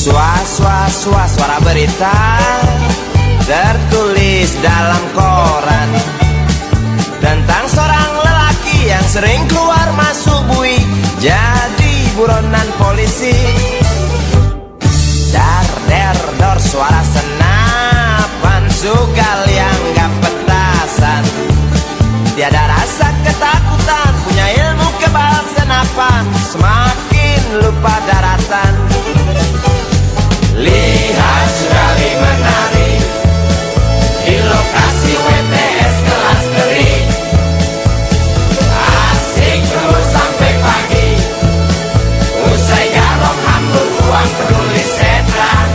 Swa-swa-swa suara berita Tertulis dalam koran. Tentang seorang lelaki yang sering keluar masuk bui Jadi buronan polisi. Dar der dor suara senapan Sugal yang gak petasan. Tiada rasa ketakutan Punya ilmu kebal senapan Semakin lupa daratan Lihat sekali menari. Di lokasi WTS kelas teri Asik terus sampai pagi. Usai garong hambur uang peduli setan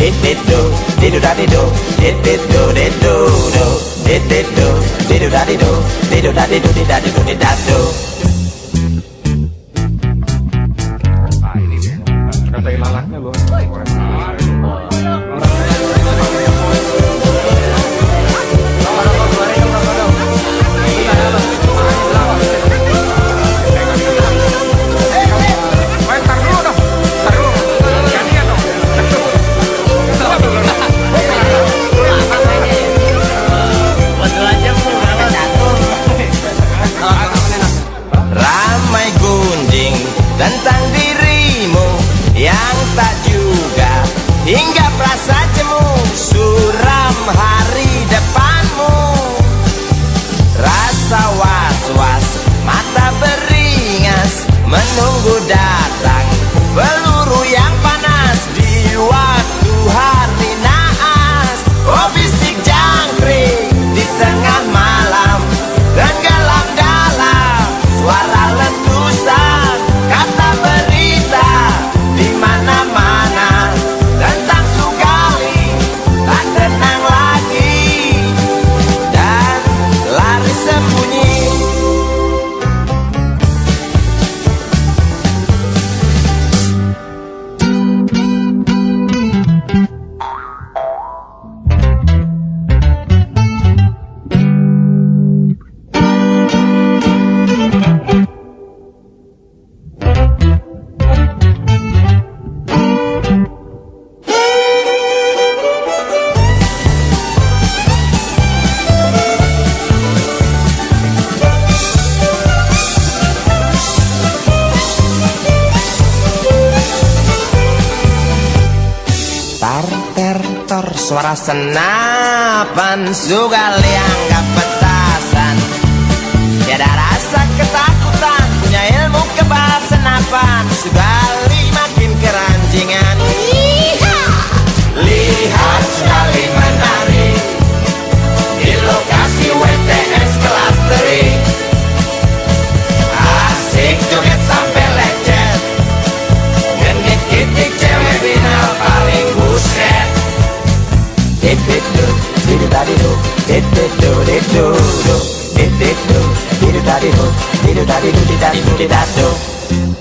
Dididu, didu dadidu, dididu, didu, do Dididu, didu dadidu, didu dadidu, didadidu, didadu Katain lalaknya loh. Suara senapan Sugal yang gak didu dadidu, didu dadidu, didadidu, didadu Ramai